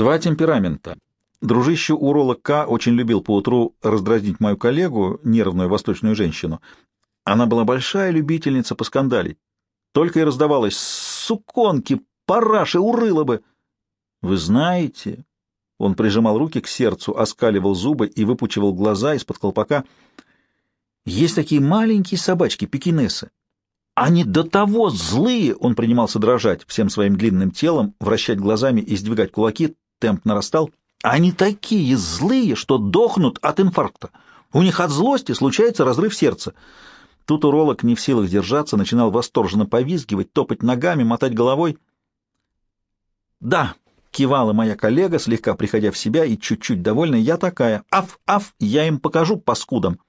Два темперамента. Дружище уролог К. очень любил поутру раздразнить мою коллегу, нервную восточную женщину. Она была большая любительница поскандалить. Только и раздавалось «Суконки, параши, урыло бы!» «Вы знаете...» Он прижимал руки к сердцу, оскаливал зубы и выпучивал глаза из-под колпака. «Есть такие маленькие собачки, пекинесы. Они до того злые!» Он принимался дрожать всем своим длинным телом, вращать глазами и сдвигать кулаки. Темп нарастал. «Они такие злые, что дохнут от инфаркта. У них от злости случается разрыв сердца». Тут уролог, не в силах держаться, начинал восторженно повизгивать, топать ногами, мотать головой. «Да», — кивала моя коллега, слегка приходя в себя и чуть-чуть довольная, — «я такая. Аф, аф, я им покажу паскудам».